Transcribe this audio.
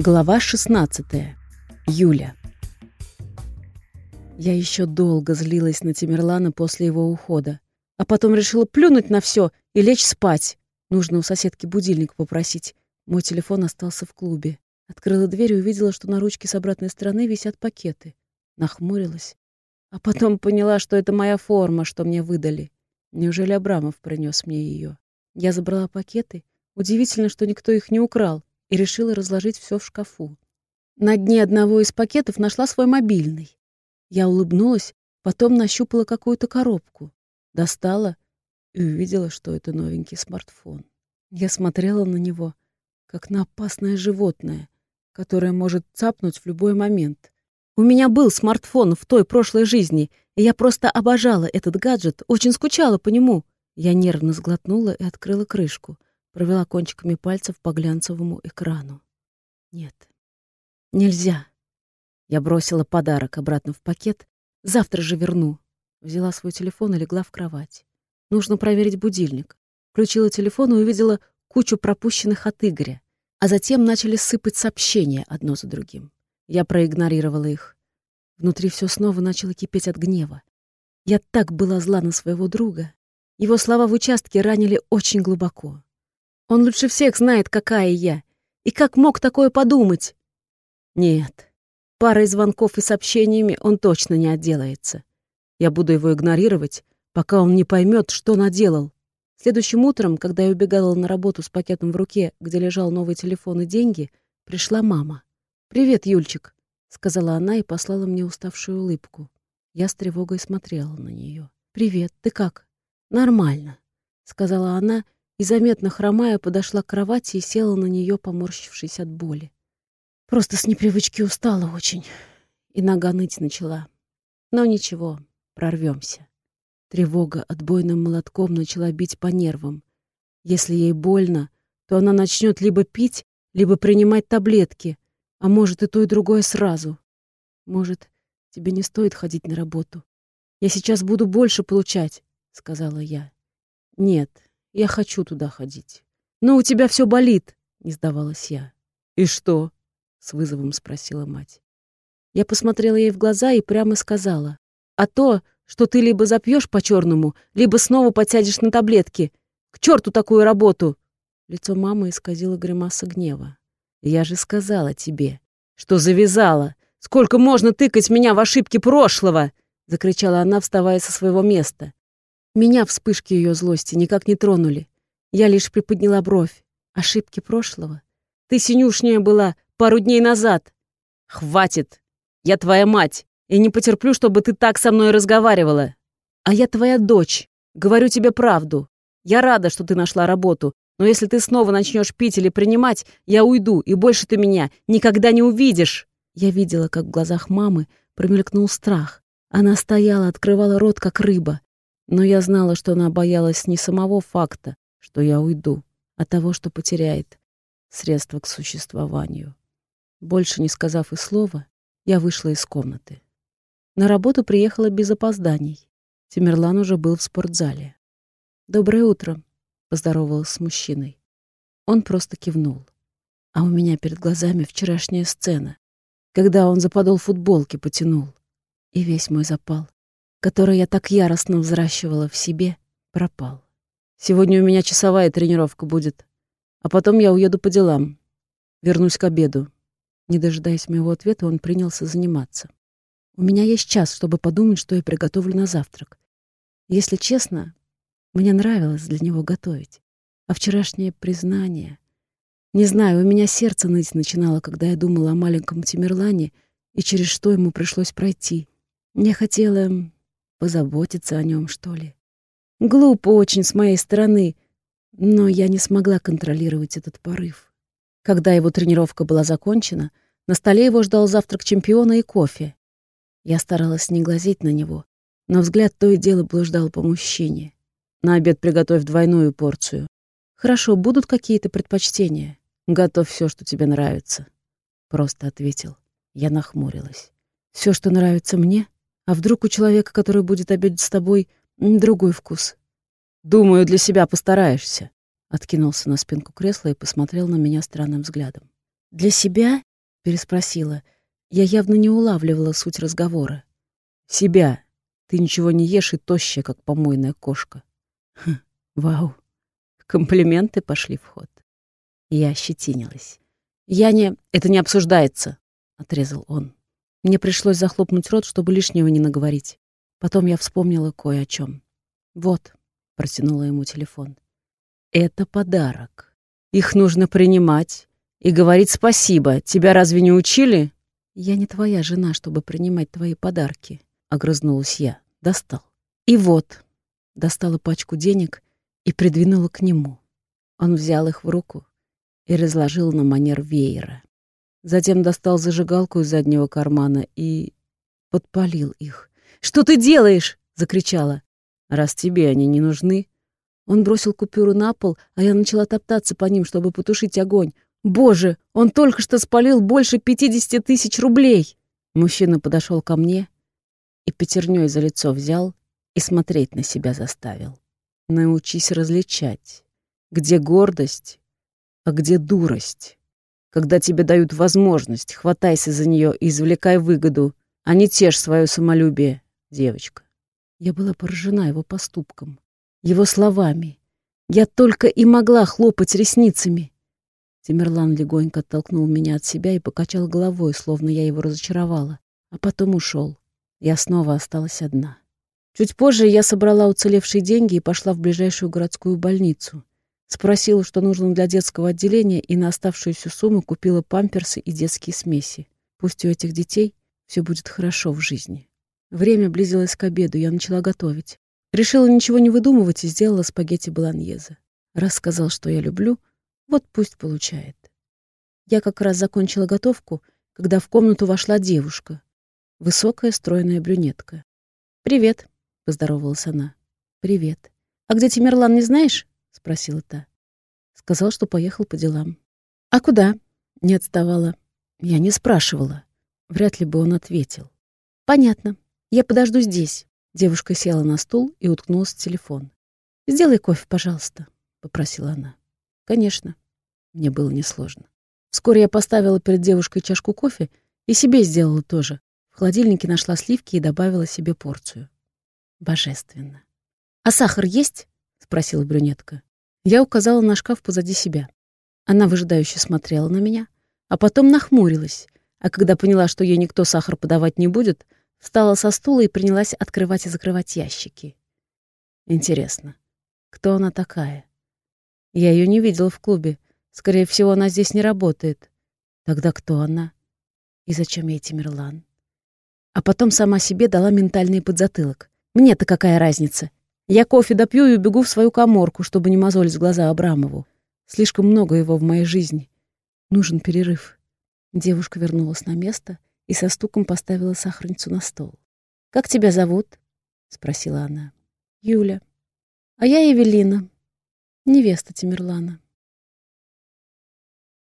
Глава 16. Юля. Я еще долго злилась на Тимирлана после его ухода, а потом решила плюнуть на все и лечь спать. Нужно у соседки будильник попросить. Мой телефон остался в клубе. Открыла дверь и увидела, что на ручке с обратной стороны висят пакеты. Нахмурилась. А потом поняла, что это моя форма, что мне выдали. Неужели Абрамов принес мне ее? Я забрала пакеты. Удивительно, что никто их не украл и решила разложить все в шкафу. На дне одного из пакетов нашла свой мобильный. Я улыбнулась, потом нащупала какую-то коробку, достала и увидела, что это новенький смартфон. Я смотрела на него, как на опасное животное, которое может цапнуть в любой момент. У меня был смартфон в той прошлой жизни, и я просто обожала этот гаджет, очень скучала по нему. Я нервно сглотнула и открыла крышку — провела кончиками пальцев по глянцевому экрану. Нет, нельзя. Я бросила подарок обратно в пакет. Завтра же верну. Взяла свой телефон и легла в кровать. Нужно проверить будильник. Включила телефон и увидела кучу пропущенных от Игоря. А затем начали сыпать сообщения одно за другим. Я проигнорировала их. Внутри все снова начало кипеть от гнева. Я так была зла на своего друга. Его слова в участке ранили очень глубоко. Он лучше всех знает, какая я. И как мог такое подумать? Нет, парой звонков и сообщениями он точно не отделается. Я буду его игнорировать, пока он не поймет, что наделал. Следующим утром, когда я убегала на работу с пакетом в руке, где лежал новый телефон и деньги, пришла мама. «Привет, Юльчик», — сказала она и послала мне уставшую улыбку. Я с тревогой смотрела на нее. «Привет, ты как?» «Нормально», — сказала она и, заметно хромая, подошла к кровати и села на нее, поморщившись от боли. Просто с непривычки устала очень, и нога ныть начала. Но ничего, прорвемся. Тревога отбойным молотком начала бить по нервам. Если ей больно, то она начнет либо пить, либо принимать таблетки, а может и то, и другое сразу. Может, тебе не стоит ходить на работу. Я сейчас буду больше получать, — сказала я. Нет, я хочу туда ходить. Но у тебя все болит, не сдавалась я. И что? С вызовом спросила мать. Я посмотрела ей в глаза и прямо сказала. А то, что ты либо запьешь по-черному, либо снова подсядешь на таблетки. К черту такую работу! Лицо мамы исказило гримаса гнева. Я же сказала тебе, что завязала. Сколько можно тыкать меня в ошибки прошлого? Закричала она, вставая со своего места. Меня вспышки ее злости никак не тронули. Я лишь приподняла бровь. Ошибки прошлого. Ты синюшняя была пару дней назад. Хватит. Я твоя мать, и не потерплю, чтобы ты так со мной разговаривала. А я твоя дочь. Говорю тебе правду. Я рада, что ты нашла работу, но если ты снова начнешь пить или принимать, я уйду, и больше ты меня никогда не увидишь. Я видела, как в глазах мамы промелькнул страх. Она стояла, открывала рот, как рыба. Но я знала, что она боялась не самого факта, что я уйду, а того, что потеряет средства к существованию. Больше не сказав и слова, я вышла из комнаты. На работу приехала без опозданий. Тимирлан уже был в спортзале. «Доброе утро», — поздоровалась с мужчиной. Он просто кивнул. А у меня перед глазами вчерашняя сцена, когда он за подол футболки потянул. И весь мой запал который я так яростно взращивала в себе, пропал. Сегодня у меня часовая тренировка будет, а потом я уеду по делам. Вернусь к обеду. Не дожидаясь моего ответа, он принялся заниматься. У меня есть час, чтобы подумать, что я приготовлю на завтрак. Если честно, мне нравилось для него готовить. А вчерашнее признание... Не знаю, у меня сердце ныть начинало, когда я думала о маленьком Тимирлане и через что ему пришлось пройти. Я хотела позаботиться о нем, что ли. Глупо очень с моей стороны, но я не смогла контролировать этот порыв. Когда его тренировка была закончена, на столе его ждал завтрак чемпиона и кофе. Я старалась не глазеть на него, но взгляд то и дело блуждал по мужчине. На обед приготовь двойную порцию. Хорошо, будут какие-то предпочтения. Готовь все, что тебе нравится. Просто ответил. Я нахмурилась. Все, что нравится мне? А вдруг у человека, который будет обедать с тобой, другой вкус? Думаю, для себя постараешься. Откинулся на спинку кресла и посмотрел на меня странным взглядом. Для себя Переспросила. Я явно не улавливала суть разговора. «Себя. Ты ничего не ешь и тощая, как помойная кошка». Хм, вау. Комплименты пошли в ход. Я ощетинилась. «Я не... Это не обсуждается», — отрезал он. Мне пришлось захлопнуть рот, чтобы лишнего не наговорить. Потом я вспомнила кое о чем. «Вот», — протянула ему телефон. «Это подарок. Их нужно принимать и говорить спасибо. Тебя разве не учили?» «Я не твоя жена, чтобы принимать твои подарки», — огрызнулась я. Достал. «И вот», — достала пачку денег и придвинула к нему. Он взял их в руку и разложил на манер веера. Затем достал зажигалку из заднего кармана и подпалил их. «Что ты делаешь?» — закричала. «Раз тебе они не нужны». Он бросил купюру на пол, а я начала топтаться по ним, чтобы потушить огонь. «Боже, он только что спалил больше пятидесяти тысяч рублей!» Мужчина подошел ко мне и пятерней за лицо взял и смотреть на себя заставил. Научись различать, где гордость, а где дурость. Когда тебе дают возможность, хватайся за нее и извлекай выгоду, а не тешь свое самолюбие, девочка. Я была поражена его поступком, его словами. Я только и могла хлопать ресницами. Тимерлан легонько оттолкнул меня от себя и покачал головой, словно я его разочаровала, а потом ушел. Я снова осталась одна. Чуть позже я собрала уцелевшие деньги и пошла в ближайшую городскую больницу. Спросила, что нужно для детского отделения, и на оставшуюся сумму купила памперсы и детские смеси. Пусть у этих детей все будет хорошо в жизни. Время близилось к обеду, я начала готовить. Решила ничего не выдумывать и сделала спагетти болоньезе. Раз сказал, что я люблю, вот пусть получает. Я как раз закончила готовку, когда в комнату вошла девушка. Высокая, стройная брюнетка. «Привет», — поздоровалась она. «Привет. А где Тимерлан, не знаешь?» — спросила та. Сказал, что поехал по делам. «А куда?» — не отставала. Я не спрашивала. Вряд ли бы он ответил. «Понятно. Я подожду здесь». Девушка села на стул и уткнулась в телефон. «Сделай кофе, пожалуйста», — попросила она. «Конечно». Мне было несложно. Вскоре я поставила перед девушкой чашку кофе и себе сделала тоже. В холодильнике нашла сливки и добавила себе порцию. Божественно. «А сахар есть?» — спросила брюнетка. Я указала на шкаф позади себя. Она выжидающе смотрела на меня, а потом нахмурилась, а когда поняла, что ей никто сахар подавать не будет, встала со стула и принялась открывать и закрывать ящики. Интересно, кто она такая? Я ее не видела в клубе. Скорее всего, она здесь не работает. Тогда кто она? И зачем ей Тимирлан? А потом сама себе дала ментальный подзатылок. Мне-то какая разница? Я кофе допью и убегу в свою коморку, чтобы не мозолить глаза Абрамову. Слишком много его в моей жизни. Нужен перерыв. Девушка вернулась на место и со стуком поставила сахарницу на стол. «Как тебя зовут?» — спросила она. «Юля. А я Евелина, невеста Тимирлана».